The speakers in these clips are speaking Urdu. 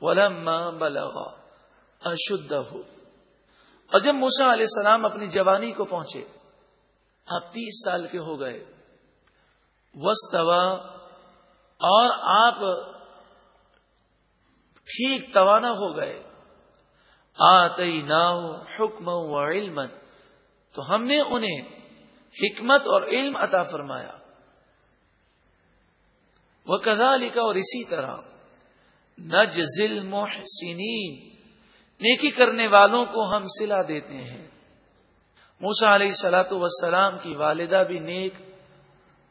ولما بلغا اشدھ ہو اور جب موسا علیہ السلام اپنی جوانی کو پہنچے آپ تیس سال کے ہو گئے وسطوا اور آپ ٹھیک توانا ہو گئے آئی ناؤ حکم و علم تو ہم نے انہیں حکمت اور علم عطا فرمایا۔ وہ کزا لکھا اور اسی طرح نجزل محسنین نیکی کرنے والوں کو ہم سلا دیتے ہیں۔ موسا علیہ سلاۃ وسلام کی والدہ بھی نیک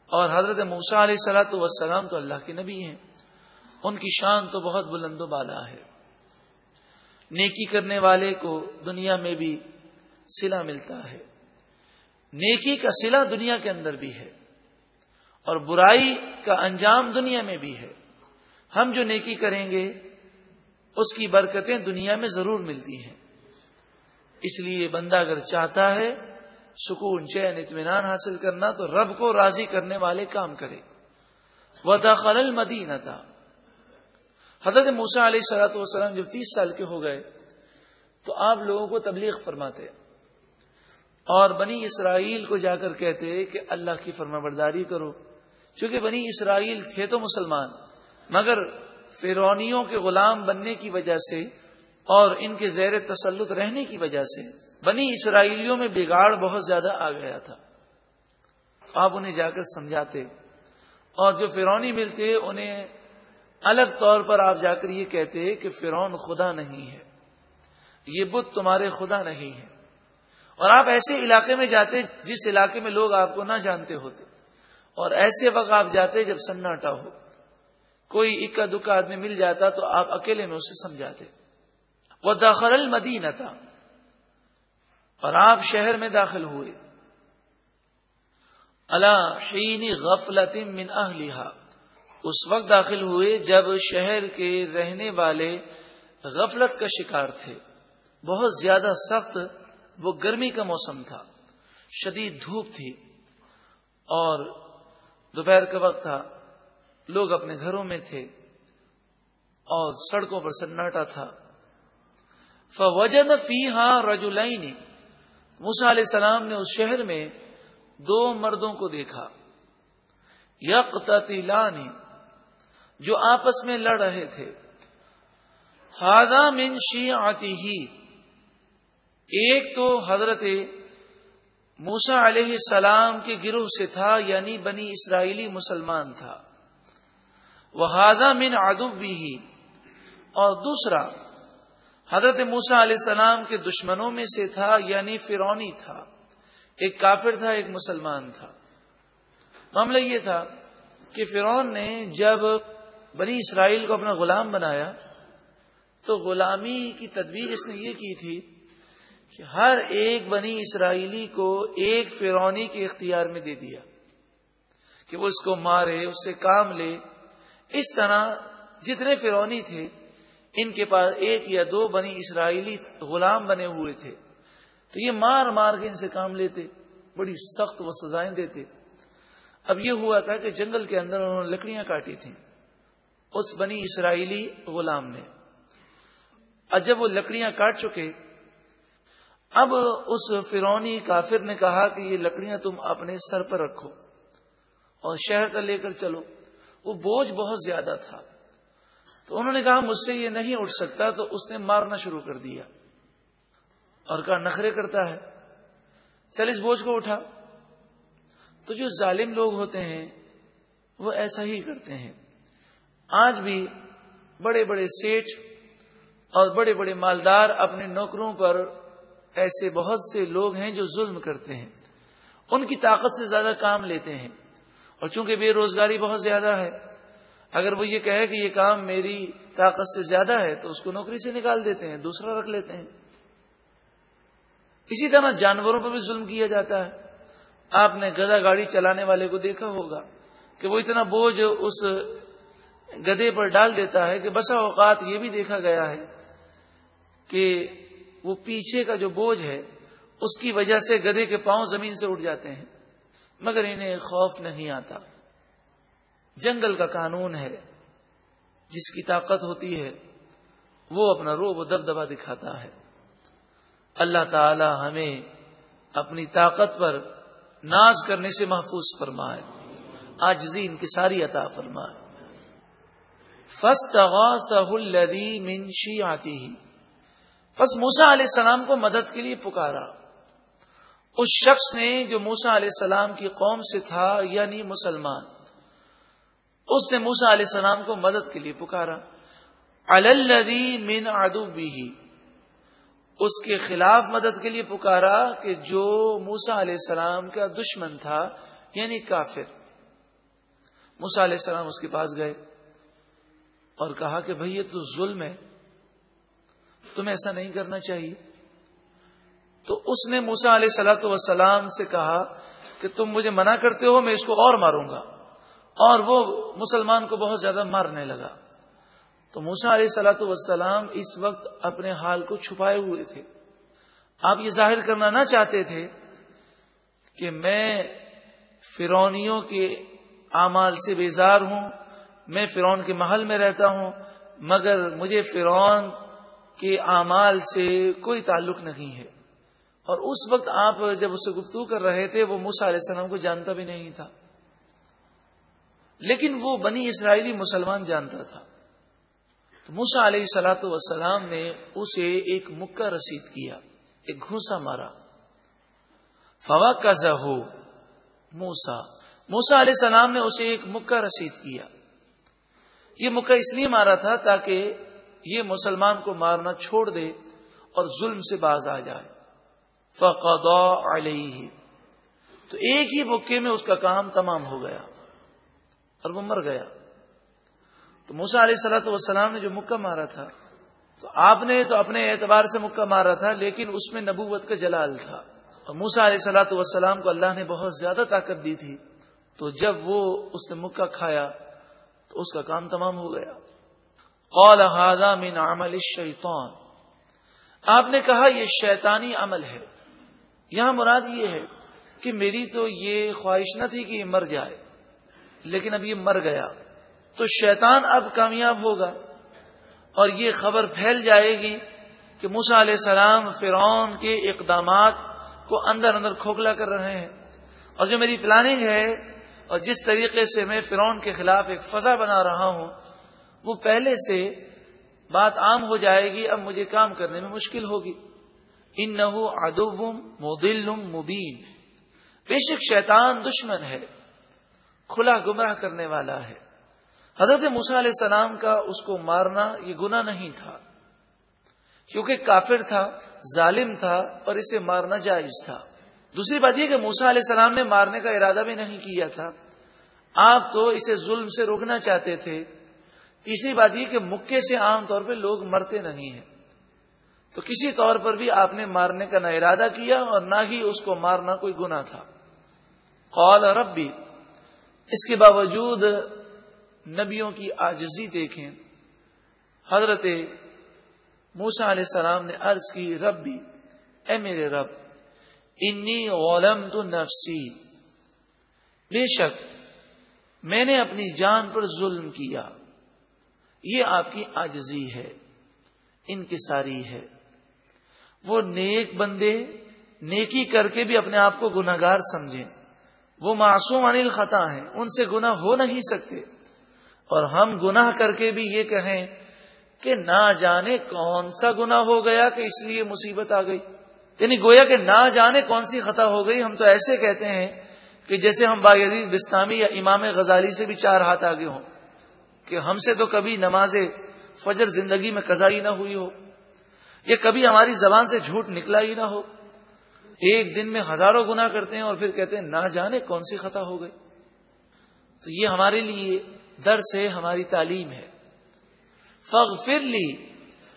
اور حضرت موسا علیہ سلاۃ وسلام تو اللہ کے نبی ہیں۔ ان کی شان تو بہت بلند و بالا ہے۔ نیکی کرنے والے کو دنیا میں بھی سلا ملتا ہے۔ نیکی کا سلا دنیا کے اندر بھی ہے اور برائی کا انجام دنیا میں بھی ہے۔ ہم جو نیکی کریں گے، اس کی برکتیں دنیا میں ضرور ملتی ہیں۔ اس لیے بندہ اگر چاہتا ہے سکون، چین، اطمینان حاصل کرنا، تو رب کو راضی کرنے والے کام کرے۔ وہ داخل المدینہ تھا حضرت موسا علیہ سلاۃ والسلام جب تیس سال کے ہو گئے، تو آپ لوگوں کو تبلیغ فرماتے۔ اور بنی اسرائیل کو جا کر کہتے کہ اللہ کی فرما برداری کرو۔ چونکہ بنی اسرائیل تھے تو مسلمان۔ مگر فرونیوں کے غلام بننے کی وجہ سے اور ان کے زیر تسلط رہنے کی وجہ سے بنی اسرائیلیوں میں بگاڑ بہت زیادہ آ گیا تھا۔ آپ انہیں جا کر سمجھاتے اور جو فرونی ملتے انہیں الگ طور پر آپ جا کر یہ کہتے کہ فرون خدا نہیں ہے۔ یہ بت تمہارے خدا نہیں ہے۔ اور آپ ایسے علاقے میں جاتے جس علاقے میں لوگ آپ کو نہ جانتے ہوتے اور ایسے وقت آپ جاتے جب سناٹا ہو۔ کوئی اکا دکا آدمی مل جاتا تو آپ اکیلے میں اسے سمجھاتے۔ وہ داخل المدینہ تھا۔ اور آپ شہر میں داخل ہوئے۔ اللہ غفلت من اہلیہ اس وقت داخل ہوئے جب شہر کے رہنے والے غفلت کا شکار تھے۔ بہت زیادہ سخت وہ گرمی کا موسم تھا۔ شدید دھوپ تھی۔ اور دوپہر کا وقت تھا۔ لوگ اپنے گھروں میں تھے اور سڑکوں پر سناٹا تھا۔ فوجد فی ہاں رجولائنی موسا علیہ السلام نے اس شہر میں دو مردوں کو دیکھا۔ یقتلانی جو آپس میں لڑ رہے تھے۔ ہاضا من شی آتی ہی ایک تو حضرت موسا علیہ السلام کے گروہ سے تھا یعنی بنی اسرائیلی مسلمان تھا۔ وہ ہاضا من ادب بھی ہی اور دوسرا، حضرت موسا علیہ السلام کے دشمنوں میں سے تھا یعنی فرونی تھا۔ ایک کافر تھا، ایک مسلمان تھا۔ معاملہ یہ تھا کہ فرون نے جب بنی اسرائیل کو اپنا غلام بنایا، تو غلامی کی تدبیر اس نے یہ کی تھی کہ ہر ایک بنی اسرائیلی کو ایک فرونی کے اختیار میں دے دیا، کہ وہ اس کو مارے، اس سے کام لے اس طرح جتنے فرونی تھے، ان کے پاس ایک یا دو بنی اسرائیلی غلام بنے ہوئے تھے۔ تو یہ مار مار کے ان سے کام لیتے، بڑی سخت وہ سزائیں دیتے۔ اب یہ ہوا تھا کہ جنگل کے اندر انہوں نے لکڑیاں کاٹی تھیں، اس بنی اسرائیلی غلام نے۔ اور جب وہ لکڑیاں کاٹ چکے، اب اس فرونی کافر نے کہا کہ یہ لکڑیاں تم اپنے سر پر رکھو اور شہر کا لے کر چلو۔ وہ بوجھ بہت زیادہ تھا۔ تو انہوں نے کہا مجھ سے یہ نہیں اٹھ سکتا، تو اس نے مارنا شروع کر دیا۔ اور کہا، نخرے کرتا ہے۔ چل اس بوجھ کو اٹھا۔ تو جو ظالم لوگ ہوتے ہیں، وہ ایسا ہی کرتے ہیں۔ آج بھی بڑے بڑے سیٹ اور بڑے بڑے مالدار اپنے نوکروں پر ایسے بہت سے لوگ ہیں جو ظلم کرتے ہیں۔ ان کی طاقت سے زیادہ کام لیتے ہیں۔ اور چونکہ بے روزگاری بہت زیادہ ہے، اگر وہ یہ کہے کہ یہ کام میری طاقت سے زیادہ ہے تو اس کو نوکری سے نکال دیتے ہیں، دوسرا رکھ لیتے ہیں۔ اسی طرح جانوروں پر بھی ظلم کیا جاتا ہے۔ آپ نے گدا گاڑی چلانے والے کو دیکھا ہوگا کہ وہ اتنا بوجھ اس گدے پر ڈال دیتا ہے کہ بسا اوقات یہ بھی دیکھا گیا ہے کہ وہ پیچھے کا جو بوجھ ہے، اس کی وجہ سے گدے کے پاؤں زمین سے اٹھ جاتے ہیں۔ مگر انہیں خوف نہیں آتا۔ جنگل کا قانون ہے۔ جس کی طاقت ہوتی ہے، وہ اپنا روب و دبدبا دکھاتا ہے۔ اللہ تعالی ہمیں اپنی طاقت پر ناز کرنے سے محفوظ فرمائے۔ آجزی ان کی ساری عطا فرمائے۔ الدی منشی آتی ہی بس موسا علیہ السلام کو مدد کے لیے پکارا۔ اس شخص نے جو موسا علیہ السلام کی قوم سے تھا یعنی مسلمان، اس نے موسا علیہ السلام کو مدد کے لیے پکارا۔ الدی من ادو بھی اس کے خلاف مدد کے لیے پکارا کہ جو موسا علیہ السلام کا دشمن تھا یعنی کافر۔ موسا علیہ السلام اس کے پاس گئے اور کہا کہ بھئی یہ تو ظلم ہے، تمہیں ایسا نہیں کرنا چاہیے۔ تو اس نے موسا علیہ سلاۃ وسلام سے کہا کہ تم مجھے منع کرتے ہو، میں اس کو اور ماروں گا۔ اور وہ مسلمان کو بہت زیادہ مارنے لگا۔ تو موسا علیہ سلاۃ وسلام اس وقت اپنے حال کو چھپائے ہوئے تھے۔ آپ یہ ظاہر کرنا نہ چاہتے تھے کہ میں فرونیوں کے اعمال سے بیزار ہوں، میں فرون کے محل میں رہتا ہوں، مگر مجھے فرون کے اعمال سے کوئی تعلق نہیں ہے۔ اور اس وقت آپ جب اس سے گفتگو کر رہے تھے، وہ موسا علیہ السلام کو جانتا بھی نہیں تھا۔ لیکن وہ بنی اسرائیلی مسلمان جانتا تھا۔ تو موسا علیہ سلاۃ وسلام نے اسے ایک مکہ رسید کیا، ایک گھوسا مارا۔ فوا کا زہو موسا موسا علیہ السلام نے اسے ایک مکہ رسید کیا۔ یہ مکہ اس لیے مارا تھا تاکہ یہ مسلمان کو مارنا چھوڑ دے اور ظلم سے باز آ جائے۔ فقدا علیہ تو ایک ہی مکے میں اس کا کام تمام ہو گیا اور وہ مر گیا۔ تو موسا علیہ سلاۃ والسلام نے جو مکہ مارا تھا، تو آپ نے تو اپنے اعتبار سے مکہ مارا تھا، لیکن اس میں نبوت کا جلال تھا۔ اور موسا علیہ سلاۃ والسلام کو اللہ نے بہت زیادہ طاقت دی تھی۔ تو جب وہ اس نے مکہ کھایا، تو اس کا کام تمام ہو گیا۔ قال هذا من عمل الشیطان آپ نے کہا، یہ شیطانی عمل ہے۔ یہاں مراد یہ ہے کہ میری تو یہ خواہش نہ تھی کہ یہ مر جائے، لیکن اب یہ مر گیا۔ تو شیطان اب کامیاب ہوگا اور یہ خبر پھیل جائے گی کہ موسا علیہ السلام فرعون کے اقدامات کو اندر اندر کھوکھلا کر رہے ہیں۔ اور جو میری پلاننگ ہے اور جس طریقے سے میں فرعون کے خلاف ایک فضا بنا رہا ہوں، وہ پہلے سے بات عام ہو جائے گی، اب مجھے کام کرنے میں مشکل ہوگی۔ ان نہ ادب مدل مبین۔ بے شک شیطان دشمن ہے، کھلا گمراہ کرنے والا ہے۔ حضرت موسا علیہ السلام کا اس کو مارنا یہ گنا نہیں تھا، کیونکہ کافر تھا، ظالم تھا اور اسے مارنا جائز تھا۔ دوسری بات یہ کہ موسا علیہ السلام نے مارنے کا ارادہ بھی نہیں کیا تھا۔ آپ تو اسے ظلم سے روکنا چاہتے تھے۔ تیسری بات یہ کہ مکے سے عام طور پہ لوگ مرتے نہیں ہیں۔ تو کسی طور پر بھی آپ نے مارنے کا نہ ارادہ کیا اور نہ ہی اس کو مارنا کوئی گنا تھا۔ قول رب بھی اس کے باوجود نبیوں کی آجزی دیکھیں۔ حضرت موسا علیہ السلام نے عرض کی رب بھی اے میرے رب، انی غلم تو نفسی۔ بے شک، میں نے اپنی جان پر ظلم کیا۔ یہ آپ کی آجزی ہے ان کی ساری ہے۔ وہ نیک بندے نیکی کر کے بھی اپنے آپ کو گناگار سمجھیں۔ وہ معصوم انل خطا ہیں، ان سے گنا ہو نہیں سکتے۔ اور ہم گناہ کر کے بھی یہ کہیں کہ نہ جانے کون سا گنا ہو گیا کہ اس لیے مصیبت آ گئی۔ یعنی گویا کہ نہ جانے کون سی خطا ہو گئی، ہم تو ایسے کہتے ہیں کہ جیسے ہم باغی بستانی یا امام غزالی سے بھی چار ہاتھ آگے ہوں کہ ہم سے تو کبھی نماز فجر زندگی میں قزائی نہ ہوئی ہو۔ یہ کبھی ہماری زبان سے جھوٹ نکلا ہی نہ ہو۔ ایک دن میں ہزاروں گنا کرتے ہیں اور پھر کہتے ہیں، نہ جانے کون سی خطا ہو گئی۔ تو یہ ہمارے لیے در سے ہماری تعلیم ہے۔ فغ فر لی،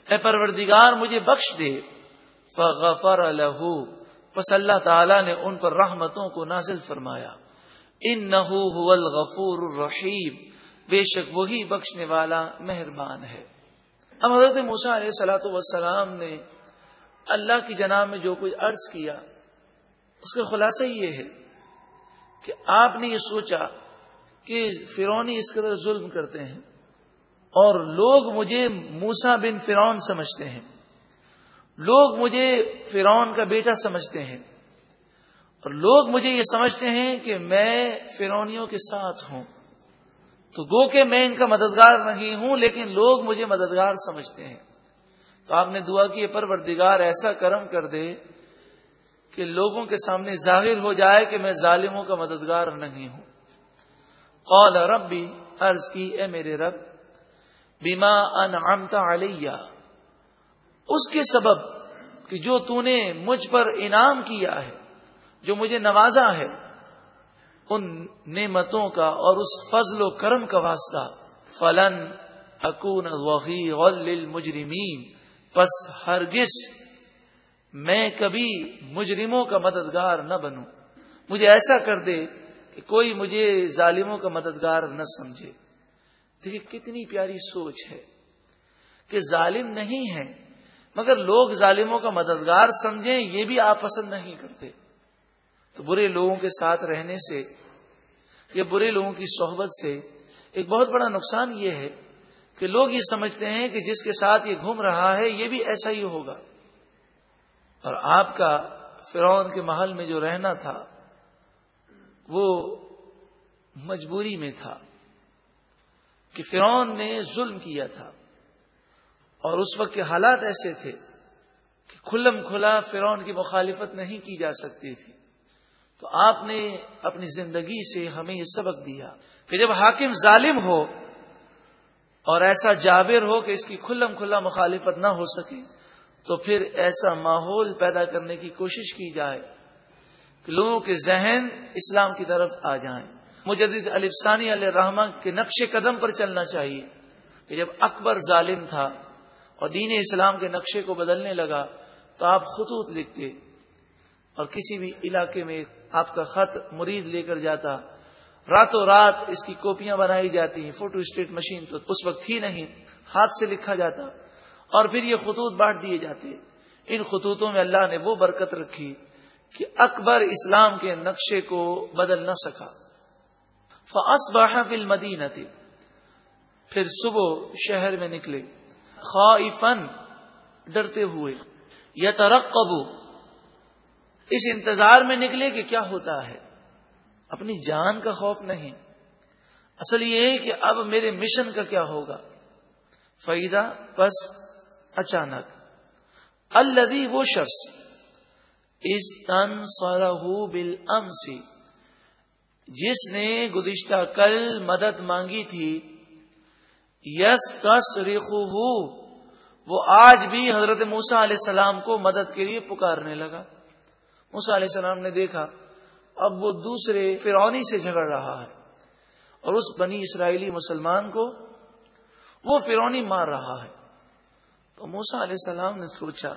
اے پروردگار، مجھے بخش دے۔ فغفر الہو پس اللہ تعالی نے ان پر رحمتوں کو نازل فرمایا۔ ان نہ غفور الرحیم۔ بے شک وہی بخشنے والا مہربان ہے۔ اب حضرت موسا علیہ سلاۃ وسلام نے اللہ کی جناب میں جو کچھ عرض کیا، اس کا خلاصہ یہ ہے کہ آپ نے یہ سوچا کہ فرونی اس قدر ظلم کرتے ہیں اور لوگ مجھے موسا بن فرون سمجھتے ہیں، لوگ مجھے فرون کا بیٹا سمجھتے ہیں اور لوگ مجھے یہ سمجھتے ہیں کہ میں فرونیوں کے ساتھ ہوں۔ تو گو کہ میں ان کا مددگار نہیں ہوں، لیکن لوگ مجھے مددگار سمجھتے ہیں۔ تو آپ نے دعا کی پروردگار، ایسا کرم کر دے کہ لوگوں کے سامنے ظاہر ہو جائے کہ میں ظالموں کا مددگار نہیں ہوں۔ قال ربی، عرض کی، اے میرے رب بیما انعمت علیہ۔ اس کے سبب کہ جو تو نے مجھ پر انعام کیا ہے، جو مجھے نوازا ہے ان نعمتوں کا اور اس فضل و کرم کا واسطہ۔ فلن اکون غل مجرمین پس ہرگز میں کبھی مجرموں کا مددگار نہ بنوں۔ مجھے ایسا کر دے کہ کوئی مجھے ظالموں کا مددگار نہ سمجھے۔ دیکھیے کتنی پیاری سوچ ہے کہ ظالم نہیں ہے مگر لوگ ظالموں کا مددگار سمجھیں، یہ بھی آپ پسند نہیں کرتے۔ تو برے لوگوں کے ساتھ رہنے سے یا برے لوگوں کی صحبت سے ایک بہت بڑا نقصان یہ ہے کہ لوگ یہ سمجھتے ہیں کہ جس کے ساتھ یہ گھوم رہا ہے یہ بھی ایسا ہی ہوگا۔ اور آپ کا فرعون کے محل میں جو رہنا تھا، وہ مجبوری میں تھا کہ فرعون نے ظلم کیا تھا۔ اور اس وقت کے حالات ایسے تھے کہ کھلم کھلا فرعون کی مخالفت نہیں کی جا سکتی تھی۔ تو آپ نے اپنی زندگی سے ہمیں یہ سبق دیا کہ جب حاکم ظالم ہو اور ایسا جابر ہو کہ اس کی کھلم کھلا مخالفت نہ ہو سکے، تو پھر ایسا ماحول پیدا کرنے کی کوشش کی جائے کہ لوگوں کے ذہن اسلام کی طرف آ جائیں۔ مجدد الفسانی علیہ رحمان کے نقش قدم پر چلنا چاہیے کہ جب اکبر ظالم تھا اور دین اسلام کے نقشے کو بدلنے لگا تو آپ خطوط لکھتے اور کسی بھی علاقے میں آپ کا خط مرید لے کر جاتا۔ راتوں رات اس کی کاپیاں بنائی جاتی ہیں۔ فوٹو اسٹیٹ مشین تو اس وقت ہی نہیں، ہاتھ سے لکھا جاتا۔ اور پھر یہ خطوط بانٹ دیے جاتے۔ ان خطوطوں میں اللہ نے وہ برکت رکھی کہ اکبر اسلام کے نقشے کو بدل نہ سکا۔ فس فل مدینہ پھر صبح شہر میں نکلے۔ خواہن ڈرتے ہوئے۔ یا اس انتظار میں نکلے کہ کیا ہوتا ہے؟ اپنی جان کا خوف نہیں۔ اصل یہ ہے کہ اب میرے مشن کا کیا ہوگا؟ فیدا بس اچانک۔ الدی وہ شخص اس تن سورہ بل جس نے گزشتہ کل مدد مانگی تھی۔ یس کس ریخو وہ آج بھی حضرت موسا علیہ السلام کو مدد کے لیے پکارنے لگا۔ موسا علیہ السلام نے دیکھا، اب وہ دوسرے فرونی سے جھگڑ رہا ہے اور اس بنی اسرائیلی مسلمان کو وہ فرونی مار رہا ہے۔ تو موسا علیہ السلام نے سوچا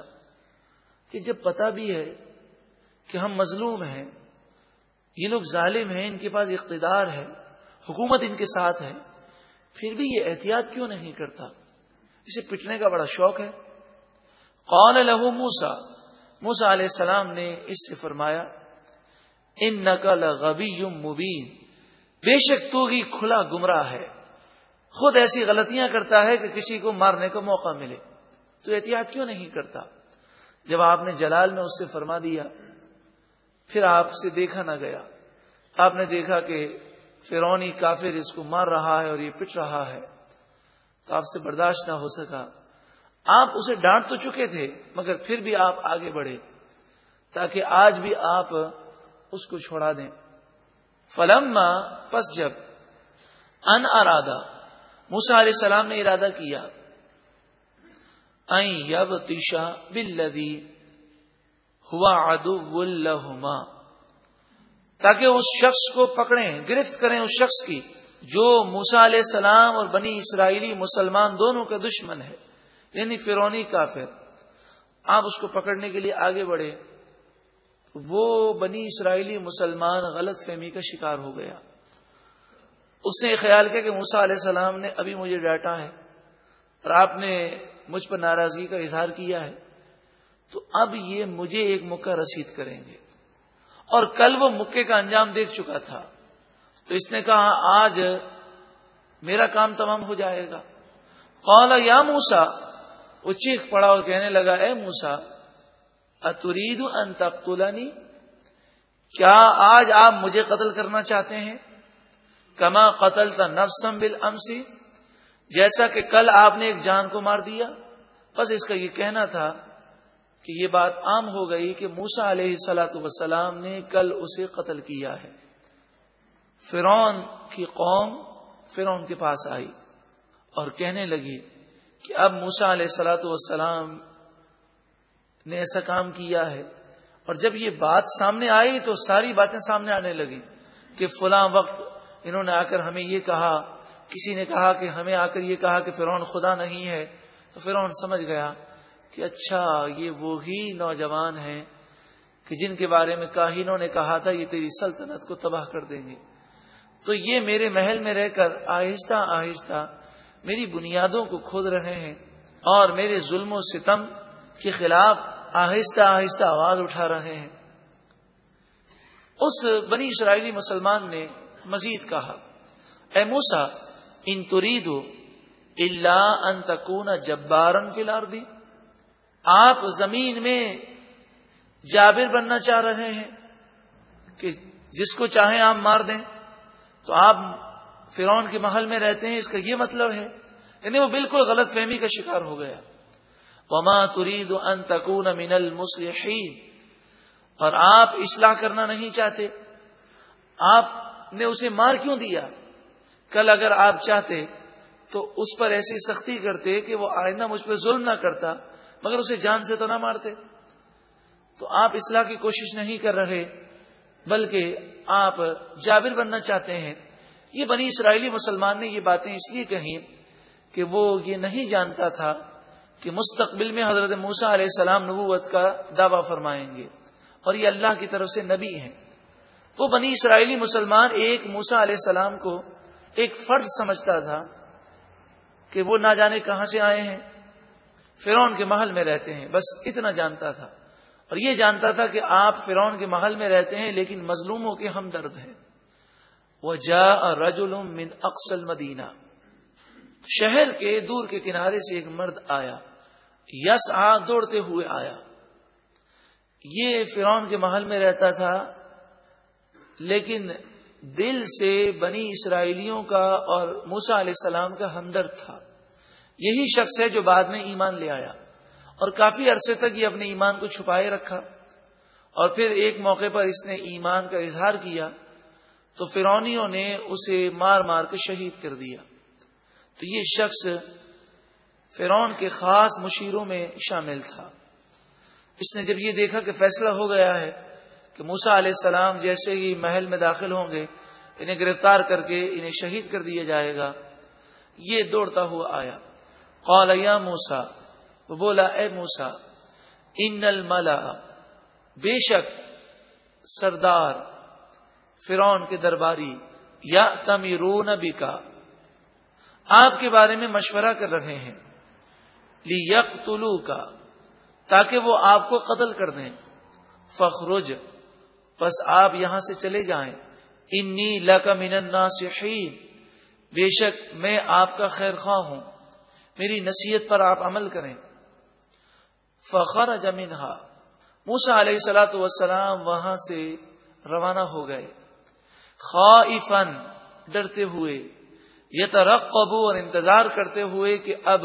کہ جب پتا بھی ہے کہ ہم مظلوم ہیں، یہ لوگ ظالم ہیں، ان کے پاس اقتدار ہے، حکومت ان کے ساتھ ہے، پھر بھی یہ احتیاط کیوں نہیں کرتا؟ اسے پٹنے کا بڑا شوق ہے۔ قال لہو موسا موسا علیہ السلام نے اس سے فرمایا ان نقل غبی مبین. بے شک تو ہی کھلا گمراہ ہے۔ خود ایسی غلطیاں کرتا ہے کہ کسی کو مارنے کا موقع ملے۔ تو احتیاط کیوں نہیں کرتا؟ جب آپ نے جلال میں اس سے فرما دیا، پھر آپ سے دیکھا نہ گیا۔ آپ نے دیکھا کہ فرونی کافر اس کو مار رہا ہے اور یہ پٹ رہا ہے۔ تو آپ سے برداشت نہ ہو سکا۔ آپ اسے ڈانٹ تو چکے تھے، مگر پھر بھی آپ آگے بڑھے۔ تاکہ آج بھی آپ اس کو چھوڑا دیں۔ فلم پس جب ان ارادہ موسا علیہ السلام نے ارادہ کیا۔ یب تیشا بلدی ہوا ادو تاکہ اس شخص کو پکڑیں، گرفت کریں اس شخص کی، جو موسا علیہ السلام اور بنی اسرائیلی مسلمان دونوں کا دشمن ہے۔ یعنی فرونی کافر۔ آپ اس کو پکڑنے کے لیے آگے بڑھے۔ وہ بنی اسرائیلی مسلمان غلط فہمی کا شکار ہو گیا۔ اس نے یہ خیال کیا کہ موسا علیہ السلام نے ابھی مجھے ڈانٹا ہے اور آپ نے مجھ پر ناراضگی کا اظہار کیا ہے۔ تو اب یہ مجھے ایک موقع رسید کریں گے۔ اور کل وہ مکے کا انجام دیکھ چکا تھا۔ تو اس نے کہا، آج میرا کام تمام ہو جائے گا۔ قال، یا موسا وہ چیخ پڑا اور کہنے لگا، اے موسا اترید ان تقتلنی؟ کیا آج آپ مجھے قتل کرنا چاہتے ہیں؟ کما قتل تھا نفسم بل جیسا کہ کل آپ نے ایک جان کو مار دیا۔ بس اس کا یہ کہنا تھا کہ یہ بات عام ہو گئی کہ موسا علیہ سلاۃ وسلام نے کل اسے قتل کیا ہے۔ فرون کی قوم فرون کے پاس آئی اور کہنے لگی کہ اب موسا علیہ سلاۃ والسلام نے ایسا کام کیا ہے اور جب یہ بات سامنے آئی تو ساری باتیں سامنے آنے لگی کہ فلاں وقت انہوں نے آ کر ہمیں یہ کہا، کسی نے کہا کہ ہمیں آ کر یہ کہا کہ فرعون خدا نہیں ہے، تو فرعون سمجھ گیا کہ اچھا یہ وہی نوجوان ہیں کہ جن کے بارے میں کاہینوں نے کہا تھا، یہ تیری سلطنت کو تباہ کر دیں گے۔ تو یہ میرے محل میں رہ کر آہستہ آہستہ میری بنیادوں کو کھود رہے ہیں اور میرے ظلم و ستم کے خلاف آہستہ آہستہ آواز اٹھا رہے ہیں۔ اس بنی اسرائیلی مسلمان نے مزید کہا، اے موسا ان ترید اللہ ان تکون جبارن فی الارض۔ آپ زمین میں جابر بننا چاہ رہے ہیں کہ جس کو چاہیں آپ مار دیں، تو آپ فرون کے محل میں رہتے ہیں، اس کا یہ مطلب ہے۔ یعنی وہ بالکل غلط فہمی کا شکار ہو گیا۔ وما ترید ان تکون من المصلحین اور آپ اصلاح کرنا نہیں چاہتے۔ آپ نے اسے مار کیوں دیا؟ کل اگر آپ چاہتے تو اس پر ایسی سختی کرتے کہ وہ آئندہ مجھ پہ ظلم نہ کرتا، مگر اسے جان سے تو نہ مارتے۔ تو آپ اصلاح کی کوشش نہیں کر رہے، بلکہ آپ جابر بننا چاہتے ہیں۔ یہ بنی اسرائیلی مسلمان نے یہ باتیں اس لیے کہیں کہ وہ یہ نہیں جانتا تھا کہ مستقبل میں حضرت موسا علیہ السلام نبوت کا دعویٰ فرمائیں گے اور یہ اللہ کی طرف سے نبی ہیں۔ وہ بنی اسرائیلی مسلمان ایک موسا علیہ السلام کو ایک فرض سمجھتا تھا کہ وہ نہ جانے کہاں سے آئے ہیں۔ فرون کے محل میں رہتے ہیں، بس اتنا جانتا تھا۔ اور یہ جانتا تھا کہ آپ فرون کے محل میں رہتے ہیں لیکن مظلوموں کے ہمدرد ہیں۔ وہ جا رجول من اقسل مدینہ شہر کے دور کے کنارے سے ایک مرد آیا۔ یس آ دوڑتے ہوئے آیا۔ یہ فرون کے محل میں رہتا تھا، لیکن دل سے بنی اسرائیلیوں کا اور موسا علیہ السلام کا ہمدرد تھا۔ یہی شخص ہے جو بعد میں ایمان لے آیا اور کافی عرصے تک یہ اپنے ایمان کو چھپائے رکھا۔ اور پھر ایک موقع پر اس نے ایمان کا اظہار کیا۔ تو فرونیوں نے اسے مار مار کے شہید کر دیا۔ تو یہ شخص فرون کے خاص مشیروں میں شامل تھا۔ اس نے جب یہ دیکھا کہ فیصلہ ہو گیا ہے کہ موسا علیہ السلام جیسے ہی محل میں داخل ہوں گے، انہیں گرفتار کر کے انہیں شہید کر دیا جائے گا۔ یہ دوڑتا ہوا آیا۔ قال، یا موسا وہ بولا، اے موسا ان الملا بے شک سردار فرون کے درباری یا تمیرون کا آپ کے بارے میں مشورہ کر رہے ہیں۔ لی یک کا تاکہ وہ آپ کو قتل کر دیں۔ فخرج بس آپ یہاں سے چلے جائیں۔ انی لک من الناصحین، بے شک میں آپ کا خیر خواہ ہوں۔ میری نصیحت پر آپ عمل کریں۔ فخر جمینہ موسا علیہ سلاۃ وسلام وہاں سے روانہ ہو گئے۔ خواہن ڈرتے ہوئے یہ ترقبو اور انتظار کرتے ہوئے کہ اب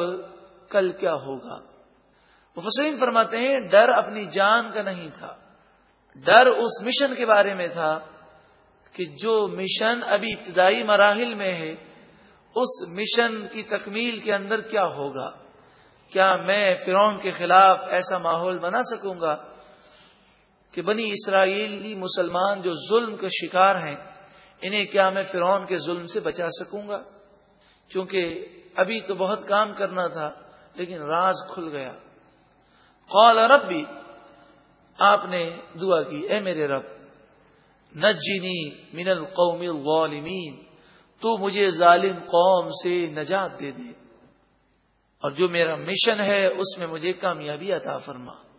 کل کیا ہوگا۔ مفسرین فرماتے ہیں، ڈر اپنی جان کا نہیں تھا۔ ڈر اس مشن کے بارے میں تھا کہ جو مشن ابھی ابتدائی مراحل میں ہے، اس مشن کی تکمیل کے اندر کیا ہوگا؟ کیا میں فرون کے خلاف ایسا ماحول بنا سکوں گا کہ بنی اسرائیلی مسلمان جو ظلم کے شکار ہیں انہیں کیا میں فرعون کے ظلم سے بچا سکوں گا؟ کیونکہ ابھی تو بہت کام کرنا تھا، لیکن راز کھل گیا۔ قال ربی، آپ نے دعا کی، اے میرے رب، نجنی من القوم الظالمین، تو مجھے ظالم قوم سے نجات دے دے۔ اور جو میرا مشن ہے، اس میں مجھے کامیابی عطا فرما۔